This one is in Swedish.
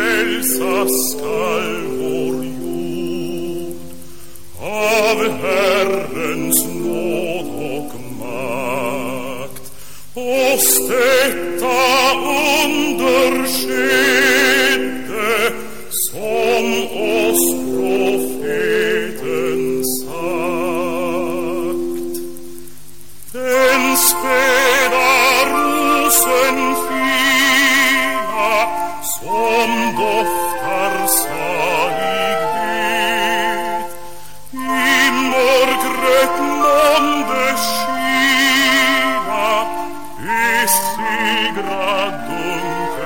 frälsa skall vår jord. Av Herrens nåd och makt. Och detta under sker migrandum